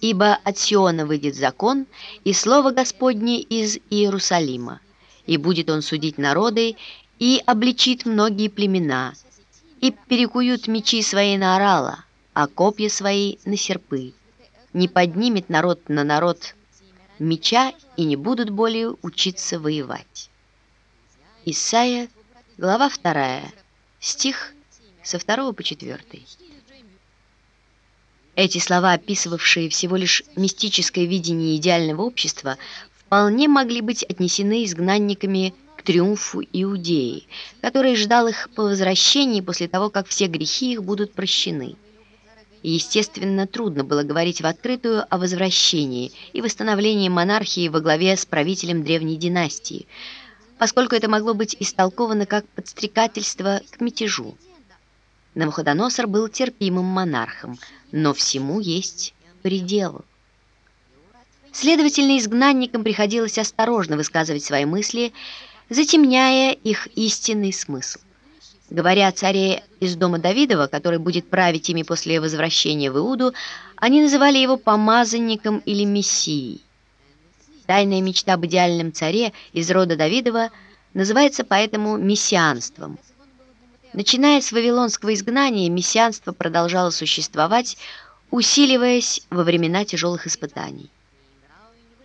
ибо от Сиона выйдет закон и слово Господне из Иерусалима, и будет он судить народы и обличит многие племена, и перекуют мечи свои на орала, а копья свои на серпы. Не поднимет народ на народ меча и не будут более учиться воевать. Исайя, глава 2, стих со 2 по 4. Эти слова, описывавшие всего лишь мистическое видение идеального общества, вполне могли быть отнесены изгнанниками к триумфу Иудеи, который ждал их по возвращении после того, как все грехи их будут прощены. Естественно, трудно было говорить в открытую о возвращении и восстановлении монархии во главе с правителем древней династии, поскольку это могло быть истолковано как подстрекательство к мятежу. Навуходоносор был терпимым монархом, но всему есть предел. Следовательно, изгнанникам приходилось осторожно высказывать свои мысли, затемняя их истинный смысл. Говоря о царе из дома Давидова, который будет править ими после возвращения в Иуду, они называли его помазанником или мессией. Тайная мечта об идеальном царе из рода Давидова называется поэтому мессианством – Начиная с вавилонского изгнания, мессианство продолжало существовать, усиливаясь во времена тяжелых испытаний.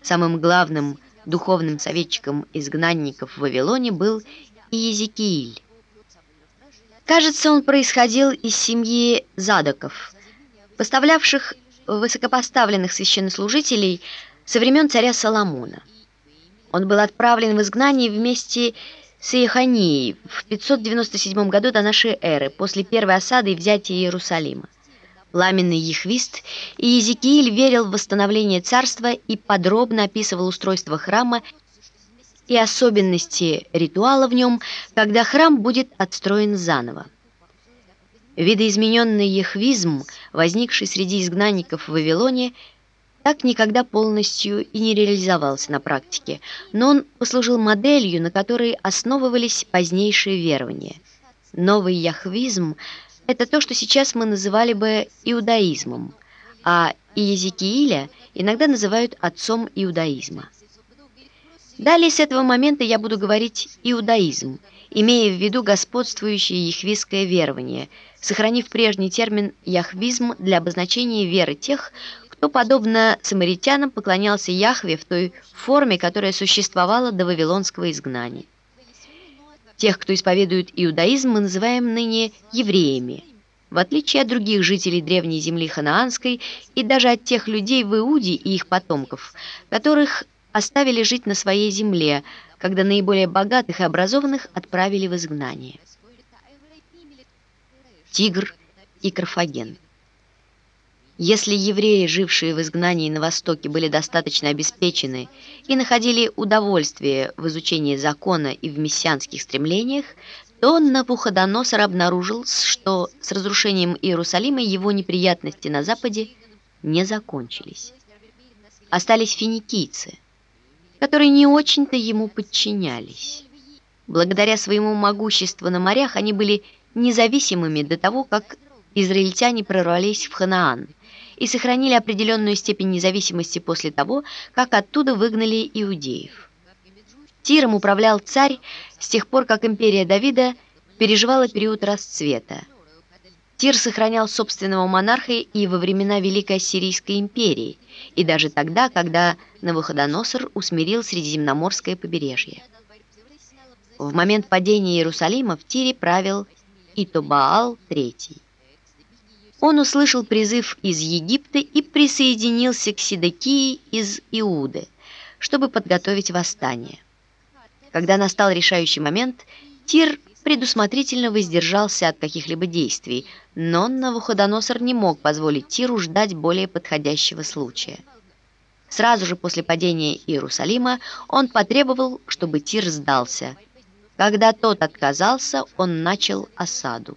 Самым главным духовным советчиком изгнанников в Вавилоне был Иезекииль. Кажется, он происходил из семьи Задоков, поставлявших высокопоставленных священнослужителей со времен царя Соломона. Он был отправлен в изгнание вместе с с Иеханией в 597 году до нашей эры, после первой осады и взятия Иерусалима. Пламенный Ехвист и Езекииль верил в восстановление царства и подробно описывал устройство храма и особенности ритуала в нем, когда храм будет отстроен заново. Видоизмененный ехвизм, возникший среди изгнанников в Вавилоне, так никогда полностью и не реализовался на практике, но он послужил моделью, на которой основывались позднейшие верования. Новый яхвизм – это то, что сейчас мы называли бы иудаизмом, а Иезекииля иногда называют отцом иудаизма. Далее с этого момента я буду говорить иудаизм, имея в виду господствующее яхвистское верование, сохранив прежний термин яхвизм для обозначения веры тех, кто, подобно самаритянам, поклонялся Яхве в той форме, которая существовала до Вавилонского изгнания. Тех, кто исповедует иудаизм, мы называем ныне евреями, в отличие от других жителей древней земли ханаанской и даже от тех людей в Иуде и их потомков, которых оставили жить на своей земле, когда наиболее богатых и образованных отправили в изгнание. Тигр и Карфаген если евреи, жившие в изгнании на Востоке, были достаточно обеспечены и находили удовольствие в изучении закона и в мессианских стремлениях, то Навуходоносор обнаружил, что с разрушением Иерусалима его неприятности на Западе не закончились. Остались финикийцы, которые не очень-то ему подчинялись. Благодаря своему могуществу на морях они были независимыми до того, как израильтяне прорвались в Ханаан – и сохранили определенную степень независимости после того, как оттуда выгнали иудеев. Тиром управлял царь с тех пор, как империя Давида переживала период расцвета. Тир сохранял собственного монарха и во времена Великой Ассирийской империи, и даже тогда, когда Навуходоносор усмирил Средиземноморское побережье. В момент падения Иерусалима в Тире правил Итобаал III. Он услышал призыв из Египта и присоединился к Сидекии из Иуды, чтобы подготовить восстание. Когда настал решающий момент, Тир предусмотрительно воздержался от каких-либо действий, но Навуходоносор не мог позволить Тиру ждать более подходящего случая. Сразу же после падения Иерусалима он потребовал, чтобы Тир сдался. Когда тот отказался, он начал осаду.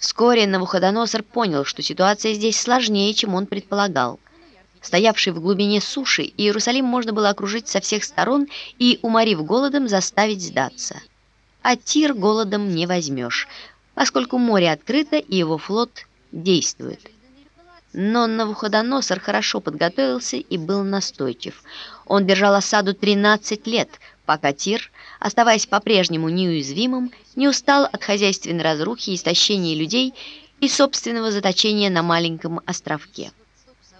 Вскоре Навуходоносор понял, что ситуация здесь сложнее, чем он предполагал. Стоявший в глубине суши, Иерусалим можно было окружить со всех сторон и, уморив голодом, заставить сдаться. А Тир голодом не возьмешь, поскольку море открыто и его флот действует. Но Навуходоносор хорошо подготовился и был настойчив. Он держал осаду 13 лет, пока Тир, оставаясь по-прежнему неуязвимым, не устал от хозяйственной разрухи, истощения людей и собственного заточения на маленьком островке.